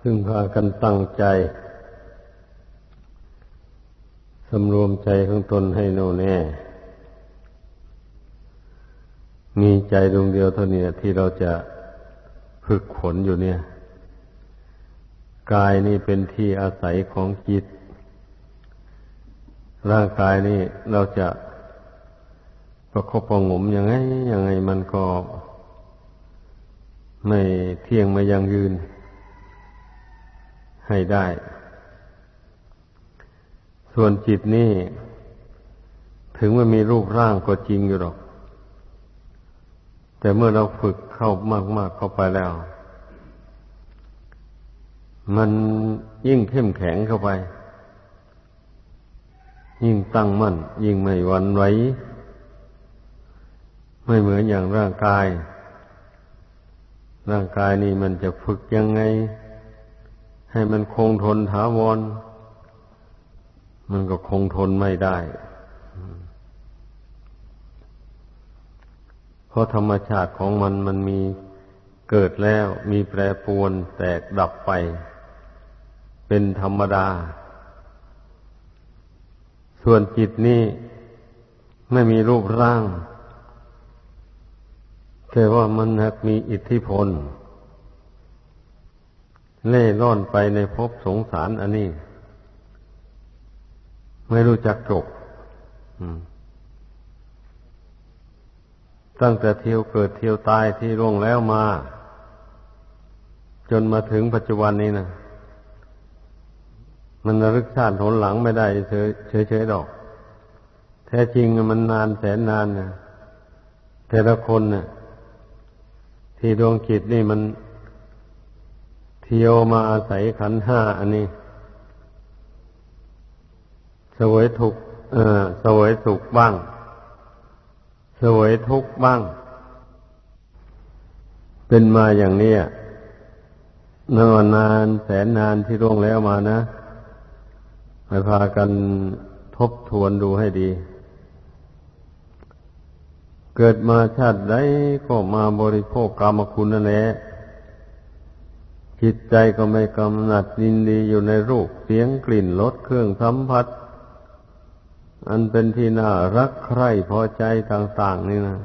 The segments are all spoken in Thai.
พึ่งพากันตั้งใจสำรวมใจของตนให้แน่วแน่ มีใจดวงเดียวเท่านี้ที่เราจะฝึกฝนอยู่เนี่ย กายนี่เป็นที่อาศัยของจิต ร่างกายนี่เราจะประคบประงมยังไงยังไงมันก็ไม่เที่ยงไม่ยังยืน ให้ได้ ส่วนจิตนี่ถึงมันมีรูปร่างก็จริงอยู่หรอก แต่เมื่อเราฝึกเข้ามากๆเข้าไปแล้ว มันยิ่งเข้มแข็งเข้าไป ยิ่งตั้งมั่น ยิ่งไม่หวั่นไหวไม่เหมือนอย่างร่างกาย ร่างกายนี่มันจะฝึกยังไง ให้มันคงทนถาวร มันก็คงทนไม่ได้ เพราะธรรมชาติของมันมันมีเกิดแล้วมีแปรปรวนแตกดับไป เป็นธรรมดา ส่วนจิตนี่ไม่มีรูปร่างแต่ว่ามันมีอิทธิพล เล่ร่อนไปในภพสงสารอันนี้ ไม่รู้จักจบตั้งแต่เที่ยวเกิดเที่ยวตายที่ร่วงแล้วมา จนมาถึงปัจจุบันนี้นะมันรึกชาติหนหลังไม่ได้เฉยๆดอก แท้จริงมันนานแสนนานนะแต่ละคนนะ่ะที่ดวงจิตนี่มัน เที่ยวมาอาศัยขันห้าอันนี้สวยทุกเออสวยสุขบ้าง สวยทุกบ้าง เป็นมาอย่างนี้นานนานแสนนานที่ร่วงแล้วมานะไปพากันทบทวนดูให้ดี เกิดมาชาติใดก็มาบริโภคกรรมคุณนั่นแหละ จิตใจก็ไม่กำหนัดยินดีอยู่ในรูปเสียงกลิ่นรสเครื่องสัมผัส อันเป็นที่น่ารักใคร่พอใจต่างๆนี่นะ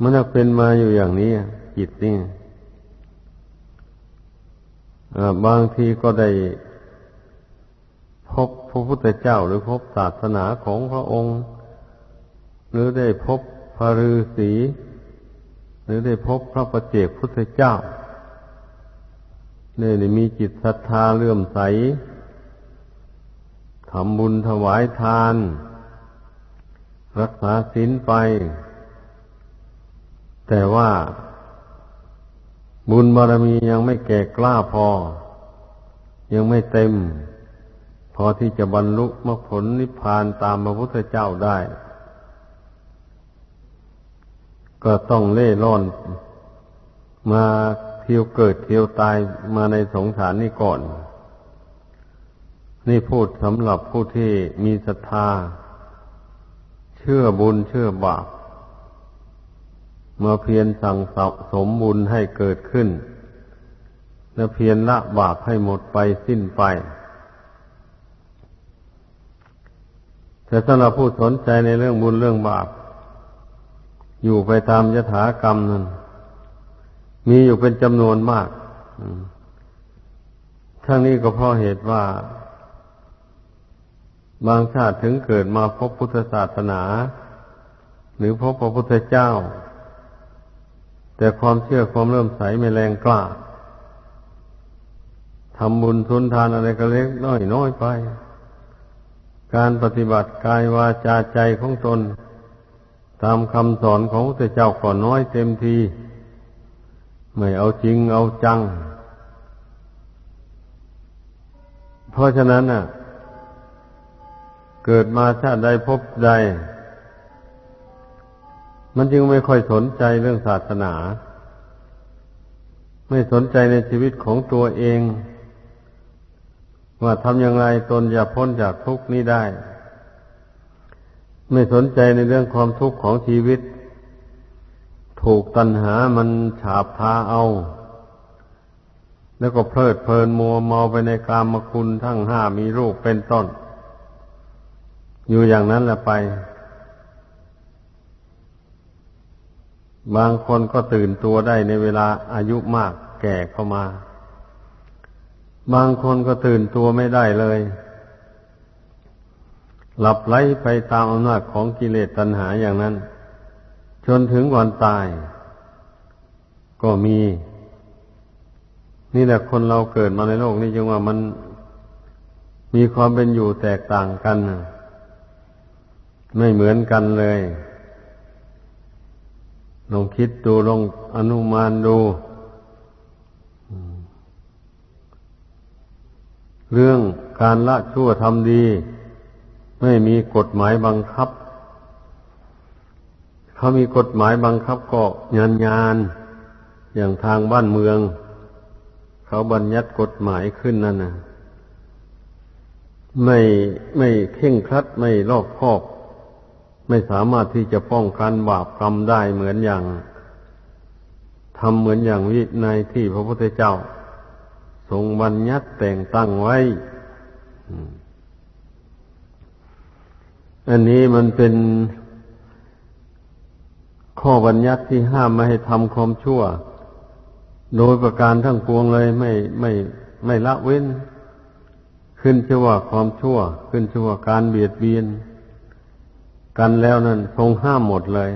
มันเป็นมาอยู่อย่างนี้จิตนี่บางทีก็ได้พบพระพุทธเจ้าหรือพบศาสนาของพระองค์ หรือได้พบพระฤาษีหรือได้พบพระประเจกพุทธเจ้า เนี่ยมีจิตศรัทธาเลื่อมใสทำบุญถวายทาน รักษาศีลไป แต่ว่าบุญบารมียังไม่แก่กล้าพอ ยังไม่เต็ม พอที่จะบรรลุมรรคผลนิพพานตามพระพุทธเจ้าได้ ก็ต้องเล่ร่อนมา เที่ยวเกิดเที่ยวตายมาในสงสารนี่ก่อน นี่พูดสำหรับผู้ที่มีศรัทธา เชื่อบุญเชื่อบาปมาเพียรสั่งสมบุญให้เกิดขึ้น และเพียรละบาปให้หมดไปสิ้นไป แต่สำหรับผู้สนใจในเรื่องบุญเรื่องบาป อยู่ไปตามยถากรรมนั้น มีอยู่เป็นจำนวนมากทั้งนี้ก็เพราะเหตุว่า บางชาติถึงเกิดมาพบพุทธศาสนา หรือพบพระพุทธเจ้า แต่ความเชื่อความเริ่มใสไม่แรงกล้าทำบุญทุนทานอะไรก็เล็กน้อยน้อยไป การปฏิบัติกายวาจาใจของตน ตามคำสอนของพระเจ้าก่อนน้อยเต็มที ไม่เอาจริงเอาจัง เพราะฉะนั้นน่ะ เกิดมาชาติใดพบใด มันจึงไม่ค่อยสนใจเรื่องศาสนา ไม่สนใจในชีวิตของตัวเอง ว่าทำอย่างไรตนจะพ้นจากทุกข์นี้ได้ ไม่สนใจในเรื่องความทุกข์ของชีวิต ถูกตัณหามันฉาบทาเอา แล้วก็เพลิดเพลินมัวเมาไปในกามคุณทั้งห้ามีรูปเป็นต้น อยู่อย่างนั้นแหละไป บางคนก็ตื่นตัวได้ในเวลาอายุมากแก่เข้ามา บางคนก็ตื่นตัวไม่ได้เลย หลับไหลไปตามอำนาจของกิเลสตัณหาอย่างนั้น จนถึงวันตาย ก็มี นี่แหละคนเราเกิดมาในโลกนี้จึงว่ามันมีความเป็นอยู่แตกต่างกัน ไม่เหมือนกันเลยลองคิดดูลองอนุมานดู เรื่องการละชั่วทำดี ไม่มีกฎหมายบังคับ เขามีกฎหมายบังคับก็ยานยาน อย่างทางบ้านเมือง เขาบัญญัติกฎหมายขึ้นนั่นนะไม่ไม่เข่งครัดไม่รอบคอบ ไม่สามารถที่จะป้องกันบาปกรรมได้เหมือนอย่างทำเหมือนอย่างวินัยที่พระพุทธเจ้า ทรงบัญญัติแต่งตั้งไว้ อันนี้มันเป็น ข้อบัญญัติที่ห้ามไม่ให้ทำความชั่ว โดยประการทั้งปวงเลยไม่ไม่ไม่ละเว้น ขึ้นชื่อว่าความชั่ว ขึ้นชื่อว่าการเบียดเบียน กันแล้วนั่นทรงห้ามหมดเลย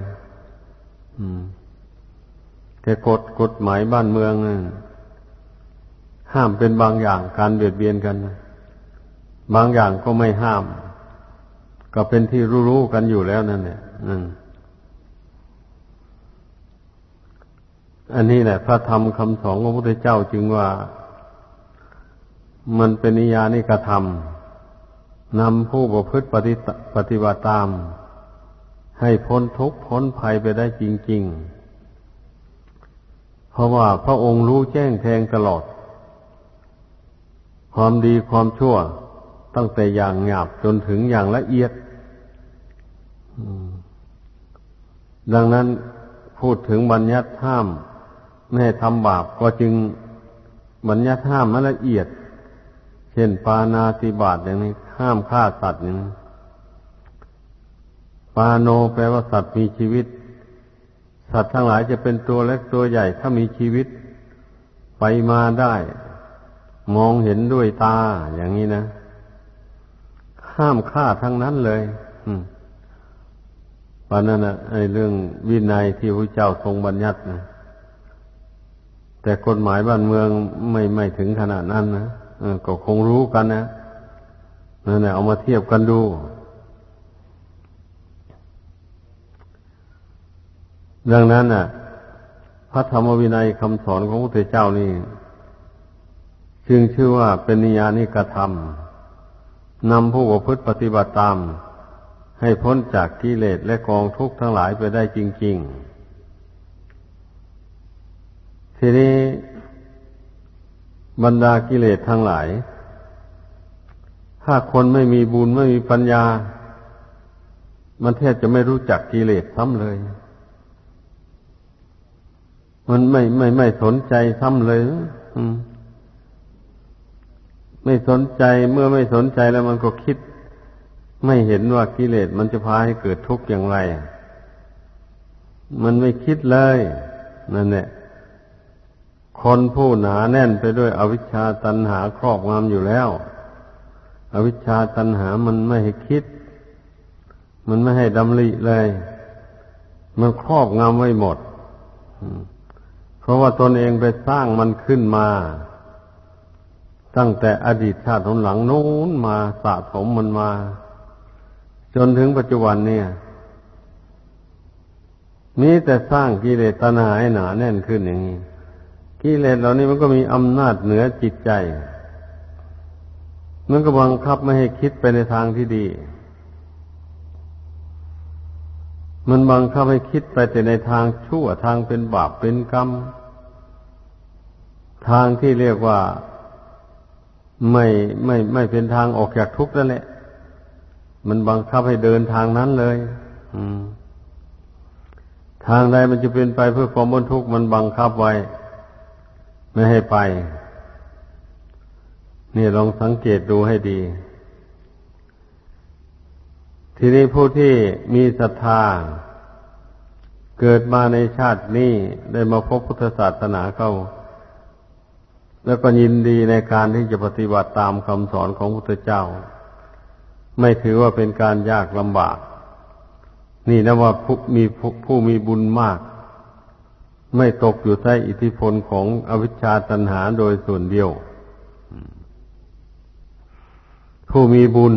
แต่กฎกฎหมายบ้านเมืองห้ามเป็นบางอย่างการเบียดเบียนกัน บางอย่างก็ไม่ห้าม ก็เป็นที่รู้ๆกันอยู่แล้วนั่นเนี่ยนั่น อันนี้แหละ พระธรรมคำสอนของพระพุทธเจ้าจึงว่า มันเป็นนิยานิกระทำนำผู้ประพฤติปฏิปฏิบัติตาม ให้พ้นทุกข์พ้นภัยไปได้จริง ๆ เพราะว่าพระองค์รู้แจ้งแทงตลอด ความดีความชั่วตั้งแต่อย่างหยาบจนถึงอย่างละเอียด ดังนั้นพูดถึงบัญญัติห้าม ไม่ให้ทำบาปก็จึงบัญญัติห้ามมละเอียด เช่นปานาติบาตอย่างนี้ ห้ามฆ่าสัตว์อย่างนี้ปาโนแปลว่าสัตว์มีชีวิต สัตว์ทั้งหลายจะเป็นตัวเล็กตัวใหญ่ถ้ามีชีวิต ไปมาได้ มองเห็นด้วยตาอย่างนี้นะห้ามฆ่าทั้งนั้นเลยปานนั้นนะไอ้เรื่องวินัยที่พระเจ้าทรงบัญญัตินะ แต่กฎหมายบ้านเมืองไม่ไม่ถึงขนาดนั้นนะก็คงรู้กันนะนั่นแหละเอามาเทียบกันดู ดังนั้นน่ะ พระธรรมวินัยคำสอนของพระพุทธเจ้านี่ จึงชื่อว่าเป็นนิยานิกระทำนำผู้ประพฤติปฏิบัติตาม ให้พ้นจากกิเลสและกองทุกข์ทั้งหลายไปได้จริง ๆ ทีนี้บรรดากิเลสทั้งหลาย ถ้าคนไม่มีบุญไม่มีปัญญา มันแทบจะไม่รู้จักกิเลสซ้ำเลย มันไม่ไม่ไม่สนใจซ้ำเลยไม่สนใจเมื่อไม่สนใจแล้วมันก็คิด ไม่เห็นว่ากิเลสมันจะพาให้เกิดทุกข์อย่างไร มันไม่คิดเลยนั่นแหละ คนผู้หนาแน่นไปด้วยอวิชชาตันหาครอบงำอยู่แล้ว อวิชชาตันหามันไม่ให้คิด มันไม่ให้ดำริเลย มันครอบงำไว้หมด เพราะว่าตนเองไปสร้างมันขึ้นมา ตั้งแต่อดีตชาติหลังโน้นมาสะสมมันมา จนถึงปัจจุบันเนี่ยมีแต่สร้างกิเลสตัณหาให้หนาแน่นขึ้นอย่างนี้ กิเลสเหล่านี้มันก็มีอำนาจเหนือจิตใจ มันก็บังคับไม่ให้คิดไปในทางที่ดี มันบังคับให้คิดไปแต่ในทางชั่วทางเป็นบาปเป็นกรรม ทางที่เรียกว่าไม่ไม่ไม่เป็นทางออกจากทุกข์นั่นแหละ มันบังคับให้เดินทางนั้นเลย อืม ทางใดมันจะเป็นไปเพื่อความบนทุกข์มันบังคับไว้ ไม่ให้ไป นี่ลองสังเกตดูให้ดี ทีนี้ผู้ที่มีศรัทธา เกิดมาในชาตินี้ได้มาพบพุทธศาสนาเข้า แล้วก็ยินดีในการที่จะปฏิบัติตามคำสอนของพุทธเจ้า ไม่ถือว่าเป็นการยากลำบาก นี่นะว่าผู้มีผู้มีบุญมาก ไม่ตกอยู่ใต้อิทธิพลของอวิชชาตันหาโดยส่วนเดียว ผู้มีบุญ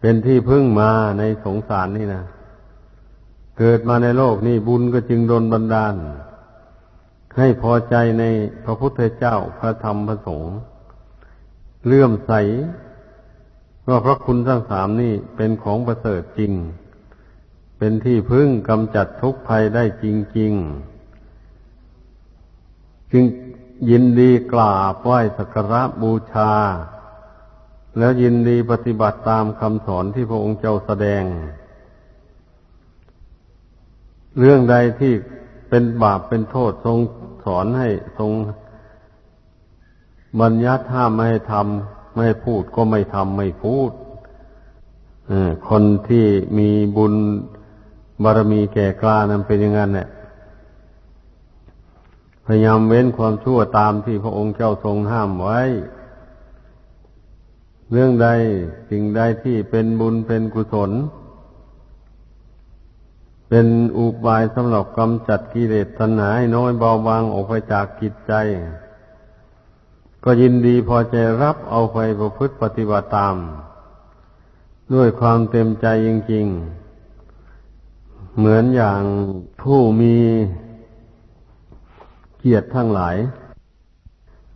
เป็นที่พึ่งมาในสงสารนี่นะ เกิดมาในโลกนี่บุญก็จึงโดนบันดาล ให้พอใจในพระพุทธเจ้าพระธรรมพระสงฆ์เลื่อมใสว่าพระคุณทั้งสามนี่เป็นของประเสริฐจริง เป็นที่พึ่งกำจัดทุกภัยได้จริง ๆ จึงยินดีกราบไหว้สักการะบูชา แล้วยินดีปฏิบัติตามคำสอนที่พระองค์เจ้าแสดง เรื่องใดที่เป็นบาปเป็นโทษทรงสอนให้ทรงบัญญัติห้ามไม่ให้ทำไม่ให้พูดก็ไม่ทำไม่พูดคนที่มีบุญ บารมีแก่กล้านั้นเป็นอย่างนั้นเนี่ยพยายามเว้นความชั่วตามที่พระองค์เจ้าทรงห้ามไว้ เรื่องใดสิ่งใดที่เป็นบุญเป็นกุศล เป็นอุบายสำหรับกำจัดกิเลสตัณหาให้น้อยเบาบางออกไปจากกิจใจ ก็ยินดีพอใจรับเอาไปประพฤติปฏิบัติตาม ด้วยความเต็มใจจริงๆ เหมือนอย่างผู้มีเกียรติทั้งหลาย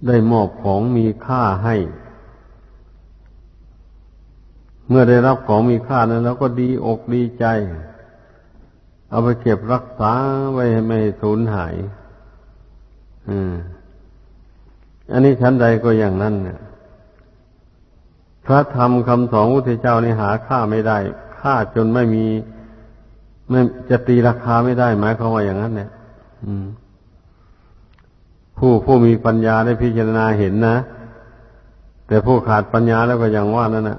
ได้มอบของมีค่าให้ เมื่อได้รับของมีค่านั้นแล้วก็ดีอกดีใจ เอาไปเก็บรักษาไว้ไม่สูญหาย อืม อันนี้ชั้นใดก็อย่างนั้นเนี่ยพระธรรมคำสอนพระเจ้านี่หาค่าไม่ได้ ค่าจนไม่มี ไม่จะตีราคาไม่ได้หมายความว่าอย่างนั้นเนี่ยผู้ผู้มีปัญญาได้พิจารณาเห็นนะ แต่ผู้ขาดปัญญาแล้วก็อย่างว่านั่นนะ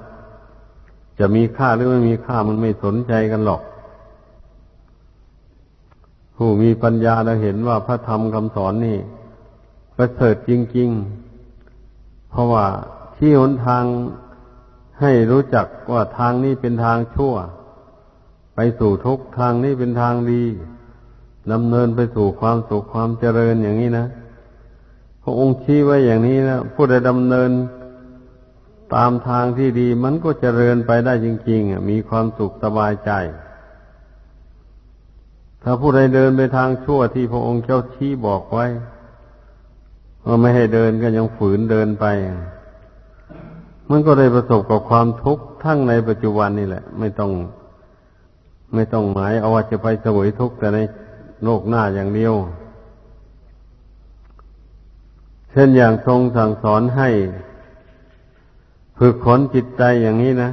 จะมีค่าหรือไม่มีค่ามันไม่สนใจกันหรอก ผู้มีปัญญาเราเห็นว่าพระธรรมคำสอนนี่ประเสริฐจริง ๆ เพราะว่าที่หนทางให้รู้จักว่าทางนี้เป็นทางชั่ว ไปสู่ทุกทางนี้เป็นทางดีดำเนินไปสู่ความสุขความเจริญอย่างนี้นะพระองค์ชี้ไว้อย่างนี้นะผู้ใดดำเนินตามทางที่ดีมันก็เจริญไปได้จริงๆมีความสุขสบายใจ ถ้าผู้ใดเดินไปทางชั่วที่พระองค์เจ้าชี้บอกไว้ว่าไม่ให้เดินก็ยังฝืนเดินไป มันก็ได้ประสบกับความทุกข์ทั้งในปัจจุบันนี่แหละ ไม่ต้อง ไม่ต้องหมายเอาว่าจะไปสวยทุกข์แต่ในโลกหน้าอย่างเดียว เช่นอย่างทรงสั่งสอนให้ ฝึกขนจิตใจอย่างนี้นะ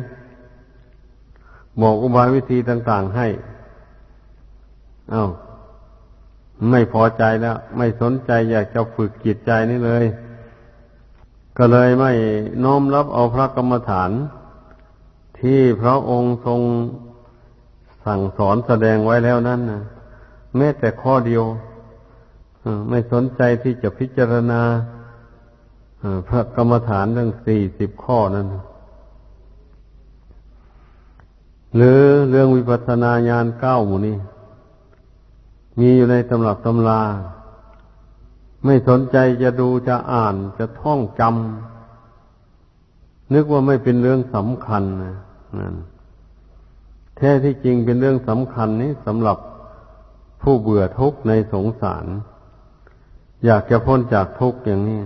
บอกอุบายวิธีต่างๆให้ เอา้า ไม่พอใจแล้ว ไม่สนใจอยากจะฝึกจิตใจนี่เลย ก็เลยไม่น้อมรับเอาพระกรรมฐาน ที่พระองค์ทรง สั่งสอนแสดงไว้แล้วนั่นนะแม้แต่ข้อเดียวไม่สนใจที่จะพิจารณาพระกรรมฐานทั้งสี่สิบข้อนั้น หรือเรื่องวิปัสสนาญาณเก้าหมู่นี้ มีอยู่ในตำรับตำราไม่สนใจจะดูจะอ่านจะท่องจำนึกว่าไม่เป็นเรื่องสำคัญนะนั่น แท้ที่จริงเป็นเรื่องสำคัญนี้สำหรับผู้เบื่อทุกข์ในสงสาร อยากจะพ้นจากทุกข์อย่างนี้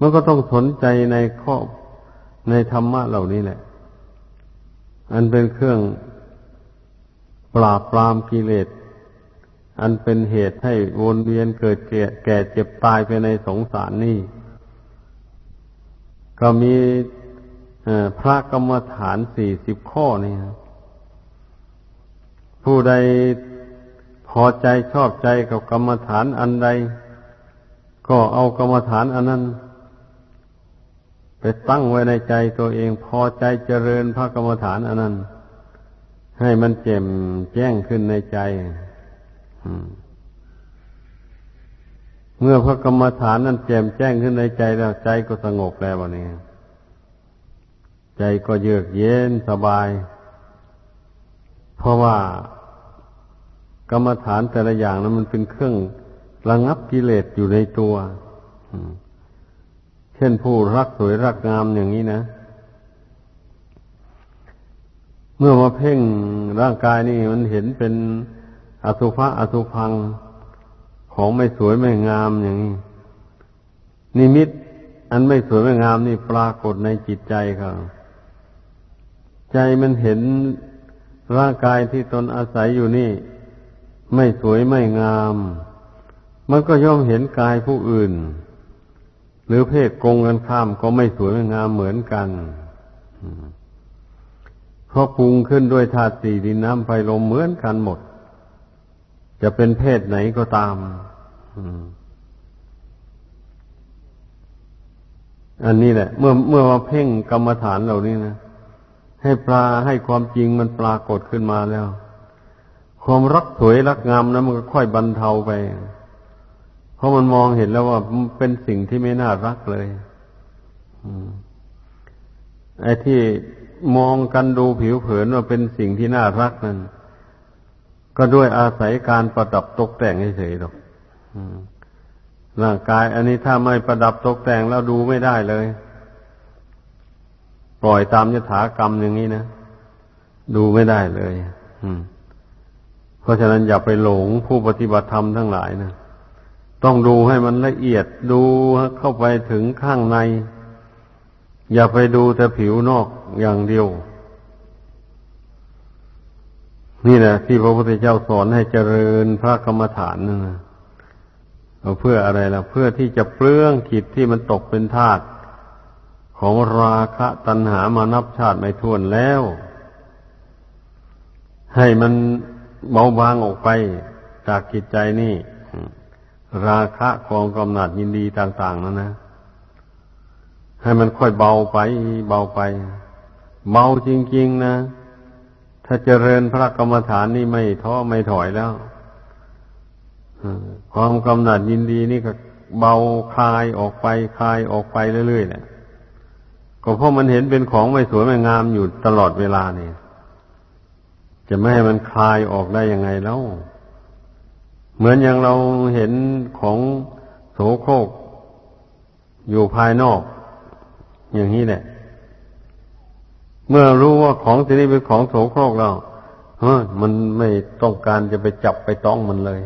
มันก็ต้องสนใจในข้อในธรรมะเหล่านี้แหละ อันเป็นเครื่องปราบปรามกิเลส อันเป็นเหตุให้วนเวียนเกิดแก่แก่เจ็บตายไปในสงสารนี่ ก็มีพระกรรมฐานสี่สิบข้อนี่ ผู้ใดพอใจชอบใจกับกรรมฐานอันใด ก็เอากรรมฐานอันนั้น ไปตั้งไว้ในใจตัวเอง พอใจเจริญพระกรรมฐานอันนั้น ให้มันแจ่มแจ้งขึ้นในใจเมื่อพระกรรมฐานนั้นแจ่มแจ้งขึ้นในใจแล้วใจก็สงบแล้ววันนี้ ใจก็เยือกเย็นสบาย เพราะว่ากรรมฐานแต่ละอย่างนั้นมันเป็นเครื่องระงับกิเลสอยู่ในตัว เช่นผู้รักสวยรักงามอย่างนี้นะ เมื่อมาเพ่งร่างกายนี่มันเห็นเป็นอสุภะอสุพังของไม่สวยไม่งามอย่างนี้ นิมิต อันไม่สวยไม่งามนี่ปรากฏในจิตใจครับใจมันเห็น ร่างกายที่ตนอาศัยอยู่นี่ ไม่สวยไม่งาม มันก็ย่อมเห็นกายผู้อื่น หรือเพศกงกันข้ามก็ไม่สวยไม่งามเหมือนกันเพราะปรุงขึ้นด้วยธาตุสี่ดินน้ำไฟลมเหมือนกันหมด จะเป็นเพศไหนก็ตามอันนี้แหละ เมื่อเมื่อมาเพ่งกรรมฐานเหล่านี้นะ ให้ปลาให้ความจริงมันปรากฏขึ้นมาแล้ว ความรักสวยรักงามนะมันก็ค่อยบรรเทาไป เพราะมันมองเห็นแล้วว่าเป็นสิ่งที่ไม่น่ารักเลยไอ้ที่มองกันดูผิวเผินว่าเป็นสิ่งที่น่ารักนั่นก็ด้วยอาศัยการประดับตกแต่งเฉยๆหรอกร่างกาย อันนี้ถ้าไม่ประดับตกแต่งแล้วดูไม่ได้เลย ปล่อยตามยถากรรมอย่างนี้นะ ดูไม่ได้เลยเพราะฉะนั้นอย่าไปหลงผู้ปฏิบัติธรรมทั้งหลายนะต้องดูให้มันละเอียดดูเข้าไปถึงข้างใน อย่าไปดูแต่ผิวนอกอย่างเดียว นี่แหละที่พระพุทธเจ้าสอนให้เจริญพระกรรมฐานนะเพื่ออะไรล่ะ เพื่อที่จะเปลื้องขิดที่มันตกเป็นทาตุ ของราคะตัณหามานับชาติไม่ท้วนแล้ว ให้มันเบาบางออกไปจากจิตใจนี่ ราคะความกำหนัดยินดีต่างๆนั่นนะ ให้มันค่อยเบาไป เบาไป เบาจริง ๆ นะ ถ้าเจริญพระกรรมฐานนี่ไม่ท้อไม่ถอยแล้วความกำหนัดยินดีนี่ก็เบาคลายออกไปคลายออกไปเรื่อยๆเนี่ย ก็เพราะมันเห็นเป็นของไม่สวยไม่งามอยู่ตลอดเวลาเนี่ย จะไม่ให้มันคลายออกได้ยังไงแล้ว เหมือนอย่างเราเห็นของโสโครกอยู่ภายนอก อย่างนี้แหละ เมื่อรู้ว่าของที่นี้เป็นของโสโครกแล้วเฮ้ยมันไม่ต้องการจะไปจับไปต้องมันเลย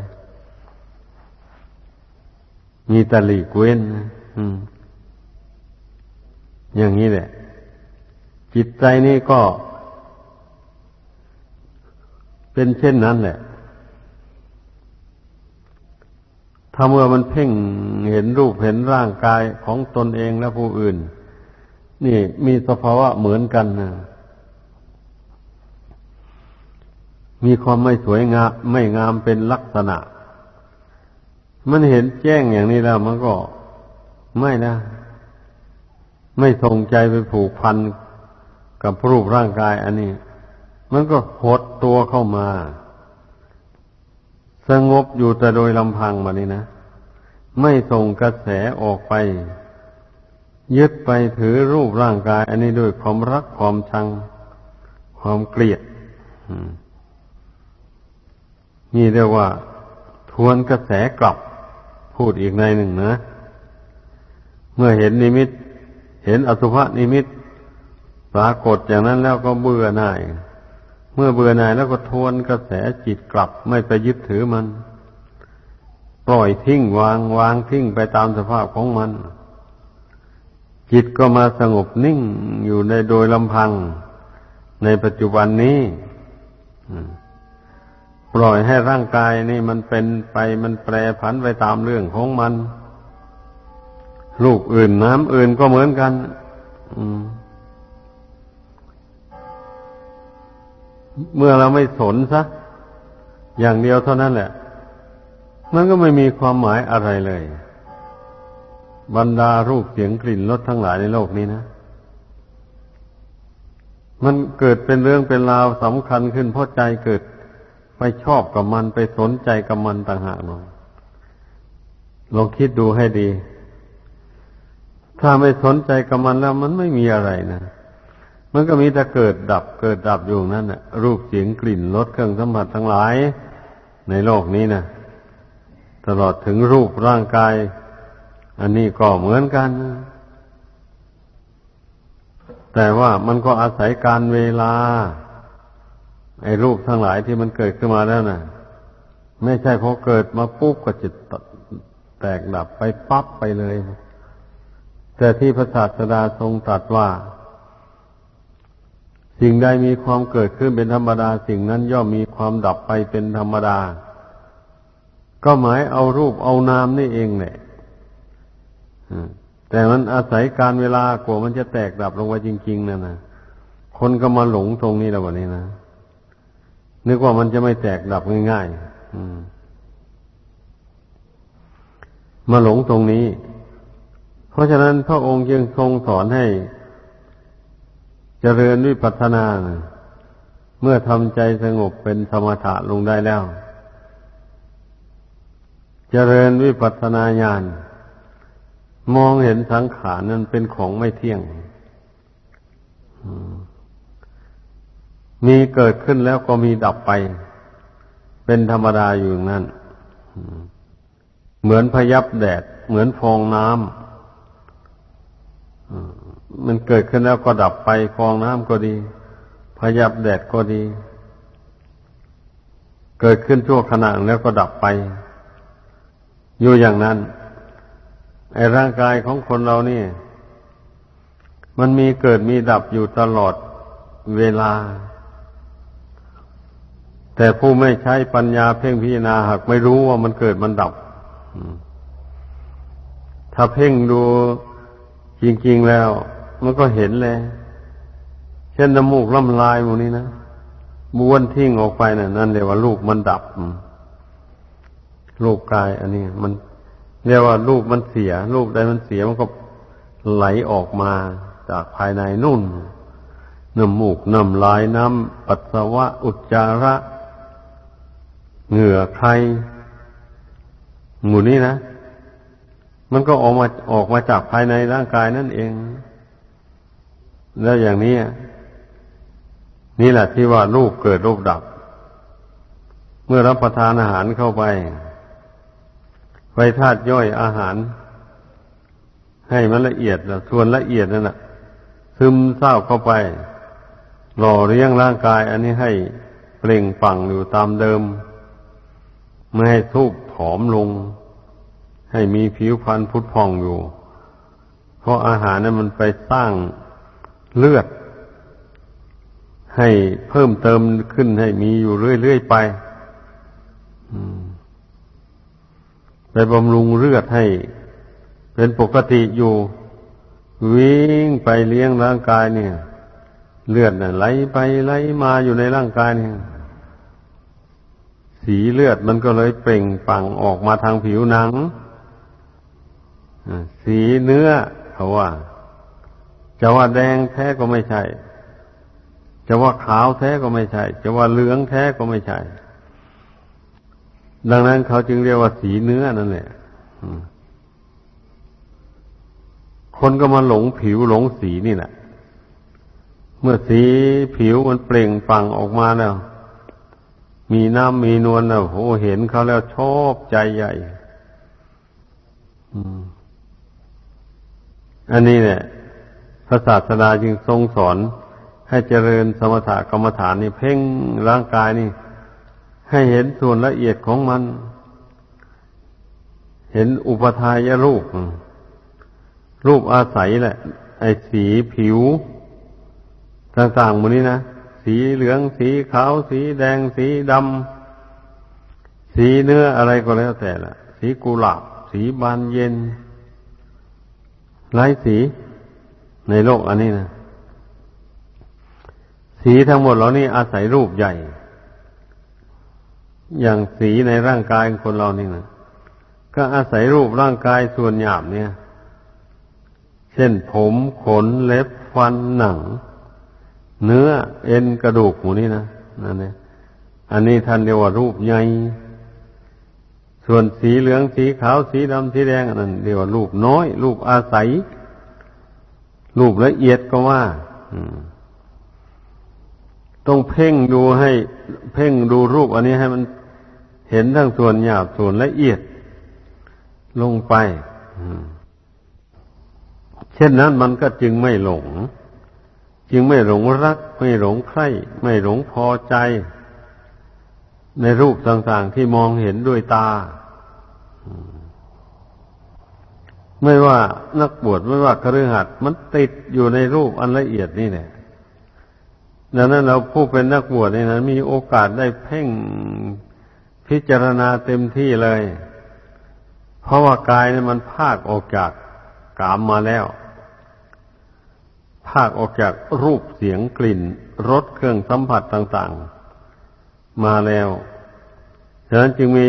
มีตะลีกเว้นอ อย่างนี้แหละ จิตใจนี่ก็ เป็นเช่นนั้นแหละ ถ้าเมื่อมันเพ่งเห็นรูปเห็นร่างกายของตนเองและผู้อื่น นี่มีสภาวะเหมือนกันนะมีความไม่สวยงามไม่งามเป็นลักษณะ มันเห็นแจ้งอย่างนี้แล้ว มันก็ไม่นะ ไม่ทรงใจไปผูกพันกับรูปร่างกายอันนี้ มันก็หดตัวเข้ามา สงบอยู่แต่โดยลำพังมานี่นะ ไม่ส่งกระแสออกไป ยึดไปถือรูปร่างกาย อันนี้ด้วยความรักความชัง ความเกลียดนี่เรียกว่า ทวนกระแสกลับพูดอีกในหนึ่งนะ เมื่อเห็นนิมิต เห็นอสุภนิมิตปรากฏอย่างนั้นแล้วก็เบื่อหน่าย เมื่อเบื่อหน่ายแล้วก็ทวนกระแสจิตกลับไม่ไปยึดถือมัน ปล่อยทิ้งวางวางทิ้งไปตามสภาพของมัน จิตก็มาสงบนิ่งอยู่ในโดยลำพัง ในปัจจุบันนี้ปล่อยให้ร่างกายนี่มันเป็นไปมันแปรผันไปตามเรื่องของมัน ลูกอื่นน้ำอื่นก็เหมือนกันเมื่อเราไม่สนซะอย่างเดียวเท่านั้นแหละ มันก็ไม่มีความหมายอะไรเลย บรรดารูปเสียงกลิ่นรสทั้งหลายในโลกนี้นะ มันเกิดเป็นเรื่องเป็นราวสำคัญขึ้นเพราะใจเกิดไปชอบกับมันไปสนใจกับมันต่างหากหน่อยลองคิดดูให้ดี ถ้าไม่สนใจกับมันแล้ว มันไม่มีอะไรนะมันก็มีแต่เกิดดับเกิดดับอยู่นั่นแหะรูปเสียงกลิ่นรสเครื่องสัมผัสทั้งหลาย ในโลกนี้นะตลอดถึงรูปร่างกาย อันนี้ก็เหมือนกัน แต่ว่ามันก็อาศัยการเวลา ไอ้รูปทั้งหลายที่มันเกิดขึ้นมาแล้วนะ่ะ ไม่ใช่พอเกิดมาปุ๊บก็จิตแตกดับไปปั๊บไปเลย แต่ที่พระศาสดาทรงตรัสว่า สิ่งใดมีความเกิดขึ้นเป็นธรรมดา สิ่งนั้นย่อมมีความดับไปเป็นธรรมดา ก็หมายเอารูปเอานามนี่เองแหละแต่มันอาศัยการเวลากว่ามันจะแตกดับลงไปจริง ๆนั่นนะคนก็มาหลงตรงนี้แล้ววันนี้นะนึกว่ามันจะไม่แตกดับง่ายๆมาหลงตรงนี้ เพราะฉะนั้นพระองค์จึงทรงสอนให้ เจริญวิปัสสนา เมื่อทำใจสงบเป็นสมถะลงได้แล้ว เจริญวิปัสสนาญาณมองเห็นสังขารนั้นเป็นของไม่เที่ยง มีเกิดขึ้นแล้วก็มีดับไป เป็นธรรมดาอยู่นั้นเหมือนพยับแดด เหมือนฟองน้ำ มันเกิดขึ้นแล้วก็ดับไปฟองน้ำก็ดี พยับแดดก็ดี เกิดขึ้นชั่วขณะแล้วก็ดับไป อยู่อย่างนั้นไอ้ร่างกายของคนเรานี่ มันมีเกิดมีดับอยู่ตลอดเวลา แต่ผู้ไม่ใช้ปัญญาเพ่งพิจารณาหากไม่รู้ว่ามันเกิดมันดับ ถ้าเพ่งดู จริงๆแล้ว มันก็เห็นเลย เช่นน้ำมูกล่ำลายหมูนี้นะบ้วนทิ้งออกไปนะ่ะนั่นเรียกว่าลูกมันดับลูกกาย อันนี้ มันเรียกว่าลูกมันเสีย ลูกใดมันเสียมันก็ไหลออกมาจากภายในนุ่นน้ำมูกน้ำลายน้ำปัสสาวะอุจจาระเหงื่อใครหมู่นี้นะ มันก็ออกมาออกมาจากภายในร่างกายนั่นเอง แล้วอย่างนี้ นี่แหละที่ว่ารูปเกิดรูปดับ เมื่อรับประทานอาหารเข้าไปไปธาตุย่อยอาหาร ให้มันละเอียดแล้วส่วนละเอียดนั่นแหะซึมเศร้าเข้าไป หล่อเลี้ยงร่างกาย อันนี้ให้เปล่งปังอยู่ตามเดิม ไม่ให้ทุบผอมลง ให้มีผิวพรรณพุทธพองอยู่ เพราะอาหารนั้นมันไปสร้างเลือด ให้เพิ่มเติมขึ้นให้มีอยู่เรื่อยๆไปไปบำรุงเลือดให้ เป็นปกติอยู่ วิ่งไปเลี้ยงร่างกายเนี่ย เลือดน่ะไหลไปไหลมาอยู่ในร่างกายเนี่ยสีเลือดมันก็เลยเปล่งปังออกมาทางผิวหนัง สีเนื้อเขาว่า จะว่าแดงแท้ก็ไม่ใช่ จะว่าขาวแท้ก็ไม่ใช่ จะว่าเหลืองแท้ก็ไม่ใช่ ดังนั้นเขาจึงเรียกว่าสีเนื้อนั่นแหละคนก็มาหลงผิวหลงสีนี่แหละ เมื่อสีผิวมันเปล่งปังออกมาแล้ว มีน้ำมีนวลแล้วโหเห็นเขาแล้วชอบใจใหญ่อั อันนี้เนี่ย พระศาสดาจึงทรงสอน ให้เจริญสมถกรรมฐานนี่เพ่งร่างกายนี่ ให้เห็นส่วนละเอียดของมัน เห็นอุปทายรูป รูปอาศัยแหละ ไอ้สีผิว ต่างๆหมันนี้นะ สีเหลือง สีขาว สีแดง สีดำ สีเนื้ออะไรก็แล้วแต่ละ สีกุหลาบ สีบานเย็น หลายสีในโลกอันนี้นะสีทั้งหมดเหล่านี้อาศัยรูปใหญ่ อย่างสีในร่างกายคนเรานี่นะก็อาศัยรูปร่างกายส่วนหยาบเนี่ย เช่นผมขนเล็บฟันหนัง เนื้อเอ็นกระดูกหมูนี่นะนั่นเนี่ยอันนี้ท่านเรียกว่ารูปใหญ่ ส่วนสีเหลืองสีขาวสีดำสีแดงนั่นเรียกว่ารูปน้อย รูปอาศัย รูปละเอียดก็ว่าต้องเพ่งดูให้ เพ่งดูรูปอันนี้ให้มันเห็นทั้งส่วนหยาบส่วนละเอียด ลงไปเช่นนั้นมันก็จึงไม่หลง จึงไม่หลงรัก ไม่หลงใคร่ ไม่หลงพอใจ ในรูปต่างๆที่มองเห็นด้วยตา ไม่ว่านักบวชไม่ว่าคฤหัสถ์มันติดอยู่ในรูปอันละเอียดนี่แหละดังนั้นเราผู้เป็นนักบวชนี่นะมีโอกาสได้เพ่งพิจารณาเต็มที่เลย เพราะว่ากายนี่มันภาคออกจากกามมาแล้ว ภาคออกจากรูปเสียงกลิ่นรสเครื่องสัมผัสต่าง ๆ มาแล้วฉะนั้นจึงมี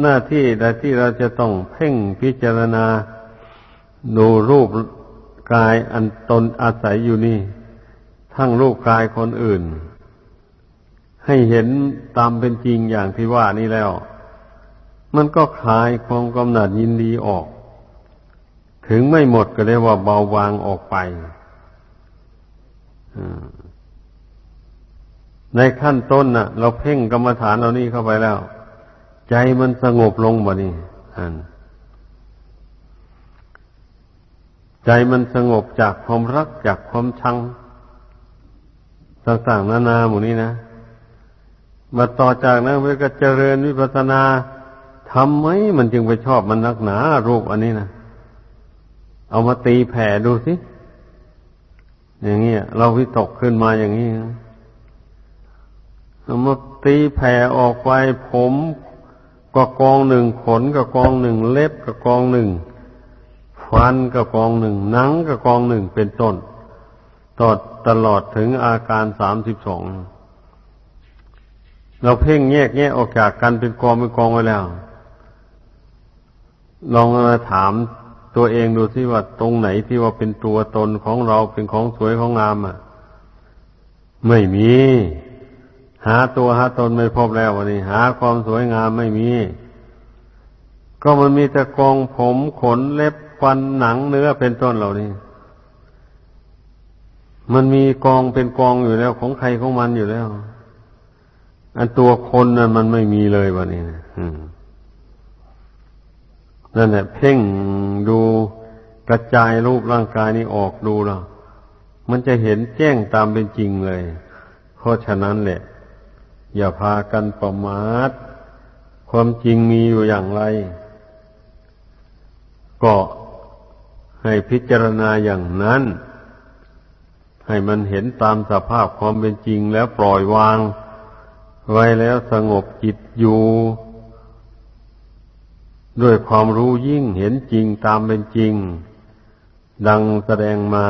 หน้าที่ใดที่เราจะต้องเพ่งพิจารณา ดูรูปกายอันตนอาศัยอยู่นี่ ทั้งรูปกายคนอื่น ให้เห็นตามเป็นจริงอย่างที่ว่านี่แล้ว มันก็คลายความกำหนัดยินดีออก ถึงไม่หมดก็เรียกว่าเบาบางออกไป ในขั้นต้นน่ะ เราเพ่งกรรมฐานเรานี่เข้าไปแล้ว ใจมันสงบลงบ่นี่อันใจมันสงบจากความรักจากความชังต่างๆนานาหมู่นี้นะมาต่อจากนั้นมันก็เจริญวิปัสสนาทำไมมันจึงไปชอบมันนักหนารูปอันนี้นะเอามาตีแผ่ดูสิอย่างนี้เราวิตกขึ้นมาอย่างนี้เอามาตีแผ่ออกไปผมก็กองหนึ่งขนก็กองหนึ่งเล็บก็กองหนึ่งฟันก็กองหนึ่งหนังก็กองหนึ่งเป็นต้นตอดตลอดถึงอาการสามสิบสองเราเพ่งแยกแยกออกจากกันเป็นกองเป็นกองไว้แล้ว ลองมาถามตัวเองดูสิว่าตรงไหนที่ว่าเป็นตัวตนของเราเป็นของสวยของงามอะ ไม่มี หาตัวหาตนไม่พบแล้ววันนี้ หาความสวยงามไม่มี ก็มันมีแต่กองผมขนเล็บฟันหนังเนื้อเป็นต้นเหล่านี้ มันมีกองเป็นกองอยู่แล้วของใครของมันอยู่แล้ว อันตัวคนนั้นมันไม่มีเลยวันนี้นะนั่นแหละเพ่งดูกระจายรูปร่างกายนี้ออกดูแล้วมันจะเห็นแจ้งตามเป็นจริงเลย เพราะฉะนั้นแหละ อย่าพากันประมาท ความจริงมีอยู่อย่างไร ก็ให้พิจารณาอย่างนั้น ให้มันเห็นตามสภาพความเป็นจริงแล้วปล่อยวาง ไว้แล้วสงบจิตอยู่ ด้วยความรู้ยิ่งเห็นจริงตามเป็นจริง ดังแสดงมา